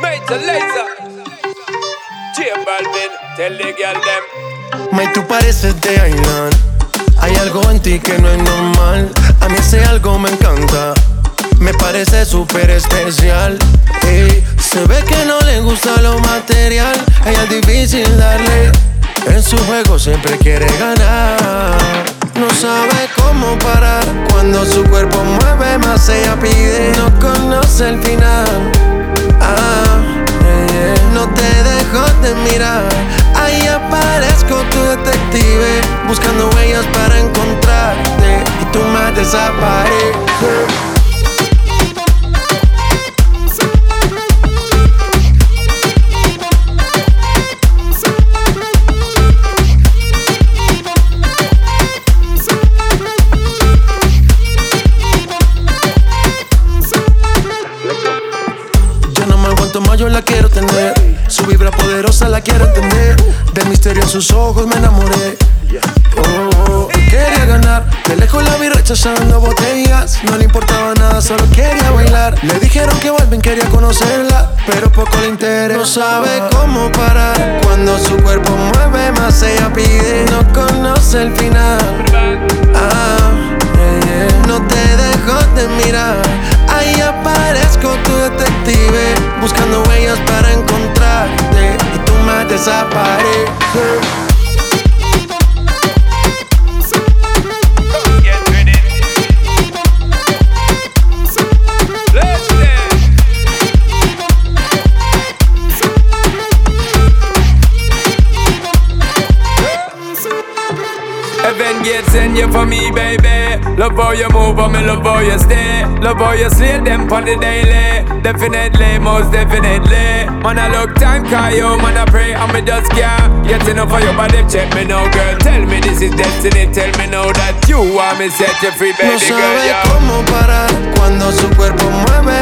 Major Lazer. J Balvin, tell the girl them. Tú pareces de Island. Hay algo en ti que no es normal. A mí ese algo me encanta. Me parece súper especial. Ey, se ve que no le gusta lo material. ella es difícil darle. En su juego siempre quiere ganar. No sabe cómo parar. Cuando su cuerpo mueve más, ella pide. No conoce el final. Ah, no te dejo de mirar. Ahí aparezco tu detective. Buscando huellas para encontrarte. Y tú más desapareces. Yo la quiero tener. Su vibra poderosa la quiero entender. Del misterio en sus ojos me enamoré. Oh, quería ganar. De lejos la vi rechazando botellas. No le importaba nada, solo quería bailar. Le dijeron que vuelven, quería conocerla. Pero poco le interesa. No sabe cómo parar. Cuando su cuerpo mueve más, ella pide. No conoce el final. Ah, no te dejo de mirar. Ahí aparezco tu detective Buscando tú Heaven send you for me, baby. Love how you move, and me love how you stay. Love how you slay them on the daily. Definitely, most definitely. Man, I look time, call you, man, I pray, and me just can't get enough of your body. Check me now, girl. Tell me this is destiny. Tell me now that you want me set you free, baby no sabe girl. Yeah. cómo parar cuando su cuerpo mueve